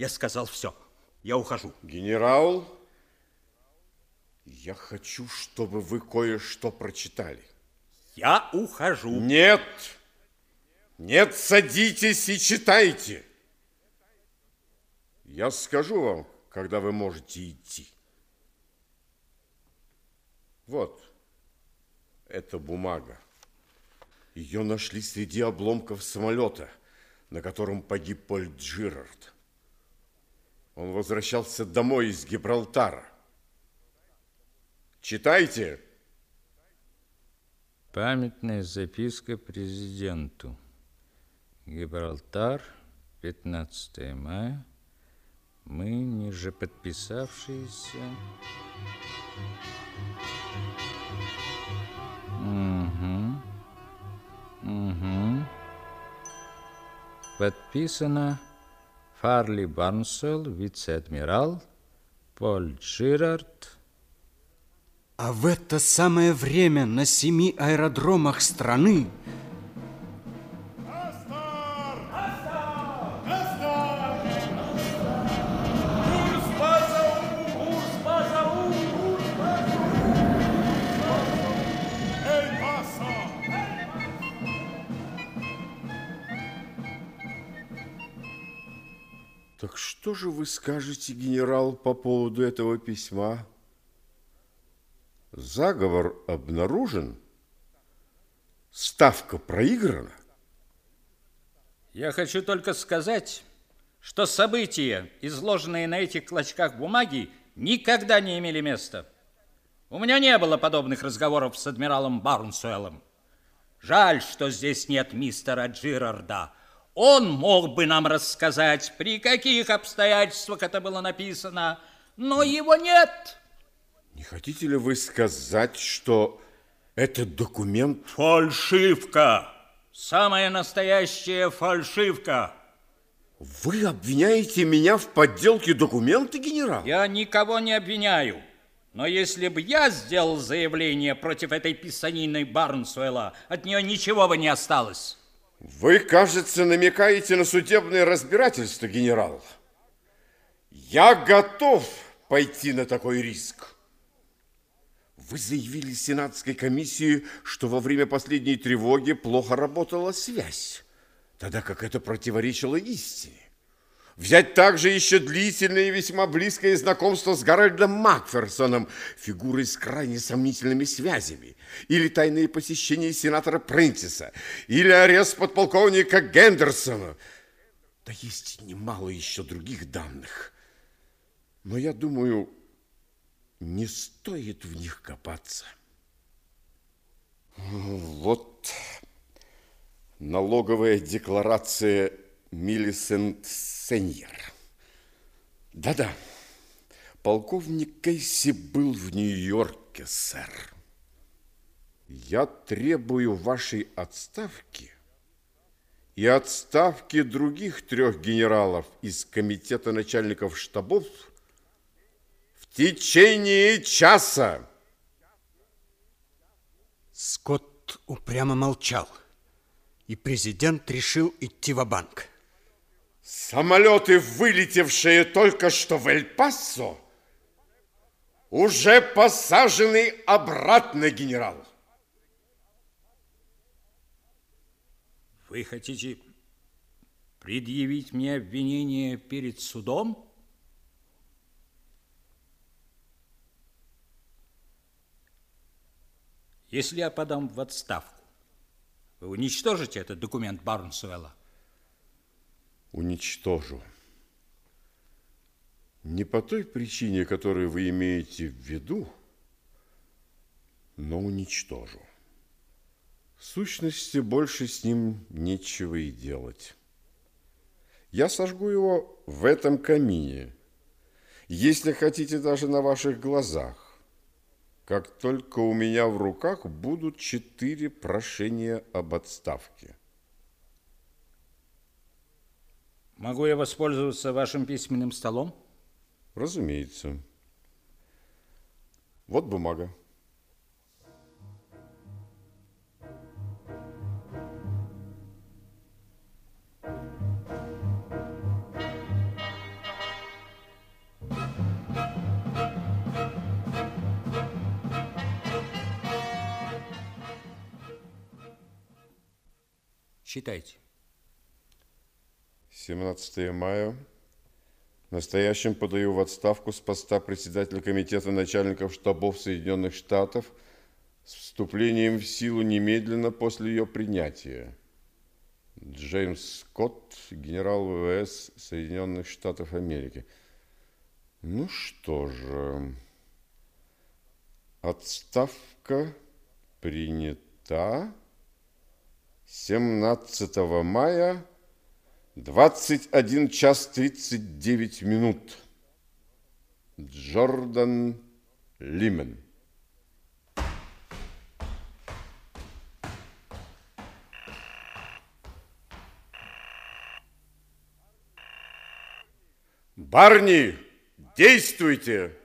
Я сказал все. Я ухожу. Генерал, я хочу, чтобы вы кое-что прочитали. Я ухожу. Нет! Нет, садитесь и читайте. Я скажу вам, когда вы можете идти. Вот, эта бумага. Ее нашли среди обломков самолета, на котором погиб Поль Джирард. Он возвращался домой из Гибралтара. Читайте. Памятная записка президенту. Гибралтар, 15 мая. Мы, ниже подписавшиеся... Угу. Угу. Подписано Фарли Барнсел, вице-адмирал, Поль Джирард. А в это самое время на семи аэродромах страны Так что же вы скажете, генерал, по поводу этого письма? Заговор обнаружен? Ставка проиграна? Я хочу только сказать, что события, изложенные на этих клочках бумаги, никогда не имели места. У меня не было подобных разговоров с адмиралом Барнсуэллом. Жаль, что здесь нет мистера Джирарда. Он мог бы нам рассказать, при каких обстоятельствах это было написано, но его нет. Не хотите ли вы сказать, что этот документ... Фальшивка! Самая настоящая фальшивка! Вы обвиняете меня в подделке документа, генерал? Я никого не обвиняю. Но если бы я сделал заявление против этой писанины Барнсуэла, от нее ничего бы не осталось. Вы, кажется, намекаете на судебное разбирательство, генерал. Я готов пойти на такой риск. Вы заявили Сенатской комиссии, что во время последней тревоги плохо работала связь, тогда как это противоречило истине. Взять также еще длительное и весьма близкое знакомство с Гарольдом Макферсоном, фигурой с крайне сомнительными связями, или тайные посещения сенатора Прентиса, или арест подполковника Гендерсона. Да есть немало еще других данных. Но я думаю, не стоит в них копаться. Вот налоговая декларация Миллисент Сеньер. Да-да, полковник Кейси был в Нью-Йорке, сэр. Я требую вашей отставки и отставки других трех генералов из комитета начальников штабов в течение часа. Скотт упрямо молчал, и президент решил идти в банк Самолеты, вылетевшие только что в Эль-Пасо, уже посажены обратно, генерал. Вы хотите предъявить мне обвинение перед судом? Если я подам в отставку, вы уничтожите этот документ Барнсуэлла? Уничтожу. Не по той причине, которую вы имеете в виду, но уничтожу. В сущности, больше с ним нечего и делать. Я сожгу его в этом камине, если хотите, даже на ваших глазах, как только у меня в руках будут четыре прошения об отставке. Могу я воспользоваться вашим письменным столом? Разумеется. Вот бумага. Читайте. 17 мая. Настоящим подаю в отставку с поста председателя Комитета начальников штабов Соединенных Штатов с вступлением в силу немедленно после ее принятия. Джеймс Скотт, генерал ВВС Соединенных Штатов Америки. Ну что же, отставка принята 17 мая 21 час 39 минут. Джордан Лимен. Барни, действуйте!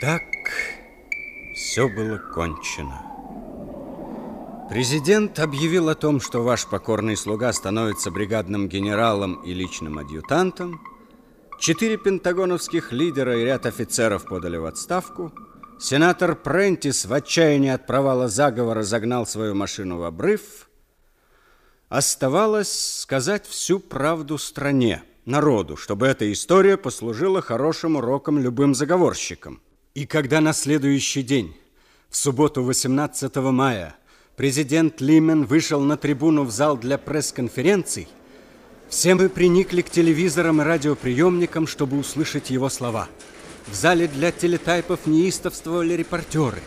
Так все было кончено. Президент объявил о том, что ваш покорный слуга становится бригадным генералом и личным адъютантом. Четыре пентагоновских лидера и ряд офицеров подали в отставку. Сенатор Прентис в отчаянии от провала заговора загнал свою машину в обрыв. Оставалось сказать всю правду стране, народу, чтобы эта история послужила хорошим уроком любым заговорщикам. И когда на следующий день, в субботу 18 мая, президент Лимен вышел на трибуну в зал для пресс-конференций, все мы приникли к телевизорам и радиоприемникам, чтобы услышать его слова. В зале для телетайпов неистовствовали репортеры.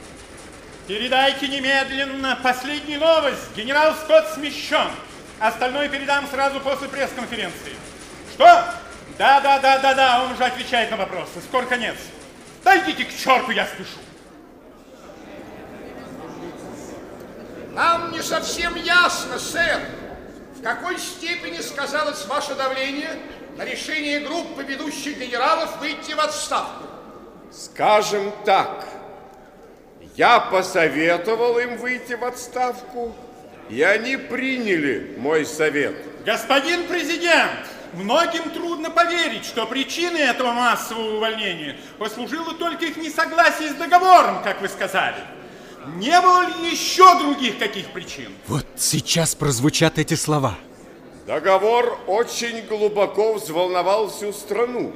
Передайте немедленно последнюю новость. Генерал Скотт смещен. Остальное передам сразу после пресс-конференции. Что? Да, да, да, да, да, он уже отвечает на вопросы. Скоро конец. Да идите к черту, я спешу. Нам не совсем ясно, сэр, в какой степени сказалось ваше давление на решение группы ведущих генералов выйти в отставку. Скажем так, я посоветовал им выйти в отставку, и они приняли мой совет. Господин президент, Многим трудно поверить, что причиной этого массового увольнения послужило только их несогласие с договором, как вы сказали. Не было ли еще других каких причин? Вот сейчас прозвучат эти слова. Договор очень глубоко взволновал всю страну.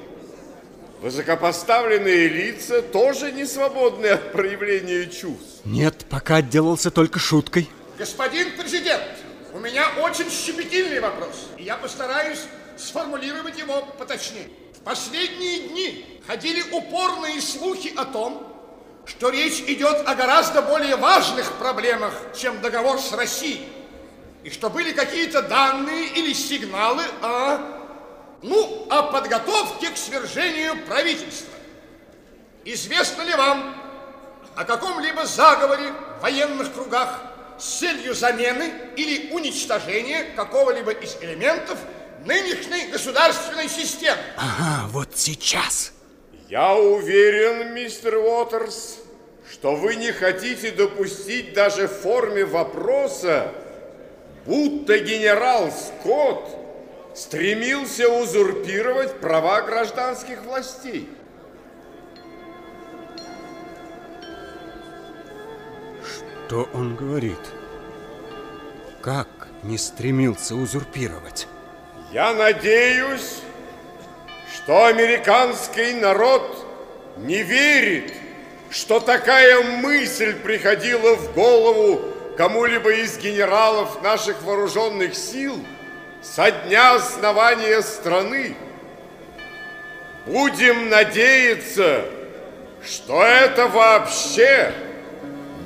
Высокопоставленные лица тоже не свободны от проявления чувств. Нет, пока отделался только шуткой. Господин президент, у меня очень щепетильный вопрос, и я постараюсь сформулировать его поточнее. В последние дни ходили упорные слухи о том, что речь идет о гораздо более важных проблемах, чем договор с Россией, и что были какие-то данные или сигналы о, ну, о подготовке к свержению правительства. Известно ли вам о каком-либо заговоре в военных кругах с целью замены или уничтожения какого-либо из элементов нынешней государственной системы. Ага, вот сейчас. Я уверен, мистер Уотерс, что вы не хотите допустить даже в форме вопроса, будто генерал Скотт стремился узурпировать права гражданских властей. Что он говорит? Как не стремился узурпировать? Я надеюсь, что американский народ не верит, что такая мысль приходила в голову кому-либо из генералов наших вооруженных сил со дня основания страны. Будем надеяться, что это вообще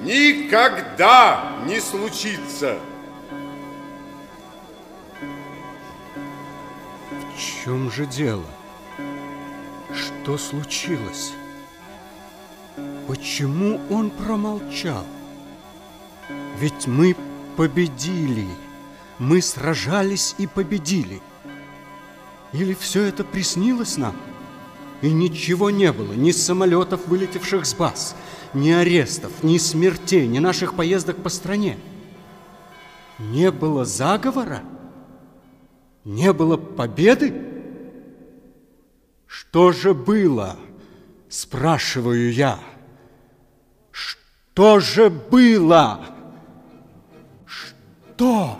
никогда не случится. В чем же дело? Что случилось? Почему он промолчал? Ведь мы победили. Мы сражались и победили. Или все это приснилось нам? И ничего не было, ни самолетов, вылетевших с баз, ни арестов, ни смертей, ни наших поездок по стране. Не было заговора? Не было победы? Что же было, спрашиваю я? Что же было? Что?